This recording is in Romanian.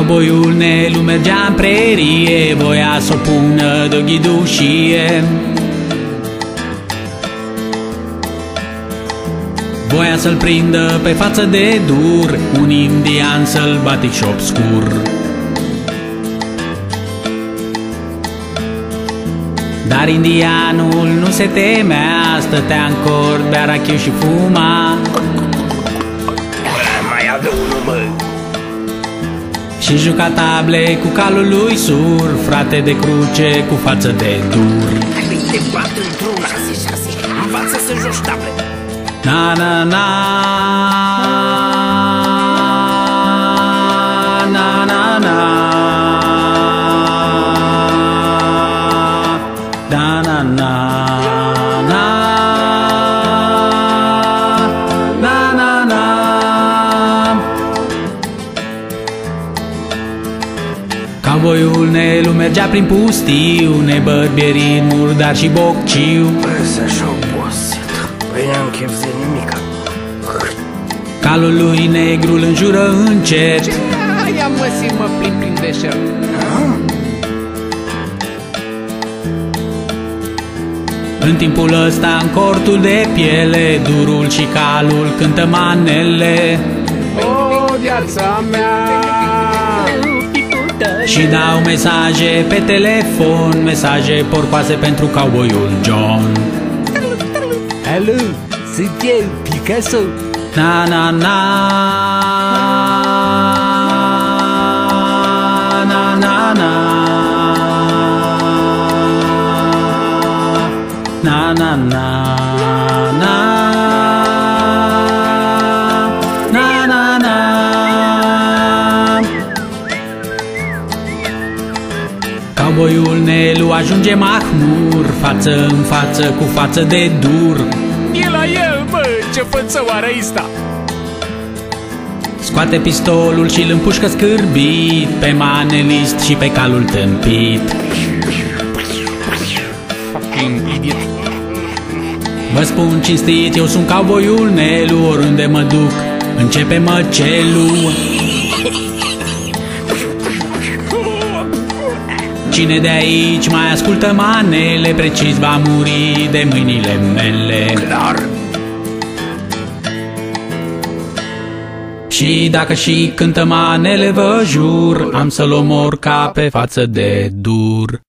Cowboyul Nelu mergea în prerie Voia să o pună de ghidușie. Voia să-l prindă pe față de dur Un indian sălbatic și obscur. Dar indianul nu se temea Stătea în cort, bea rachiu și fuma Și juca table cu calul lui sur Frate de cruce cu față de dur. Te bat într-una Șase, șase Învață să joci table. Na na na Na Cowboyul Nelu mergea prin pustiu Nebărbierit, murdar și bocciu. Să și obosit. Păi n-am chef de nimica Calul lui negru îl înjură încet. Ia mă si mă plimb prin deșert În timpul ăsta, în cortul de piele Durul și calul cântă manele. O, viața mea Și dau mesaje pe telefon Mesaje porcoase pentru cowboyul John. Alo, sunt eu, Picasso. Na na na. Na na na. Na na na. Na Cowboyul Nelu ajunge mahmur Față în față cu față de dur. E la el, mă, ce făță oare ăsta? Scoate pistolul și îl împușcă scârbit Pe manelist și pe calul tâmpit. Fucking idiot. Vă spun cinstit, eu sunt cowboyul Nelu Oriunde mă duc, începe măcelul Cine de aici mai ascultă manele Precis va muri de mâinile mele. Dar Și dacă și cântă manele vă jur Am să-l omor ca pe față de dur